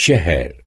શહેર.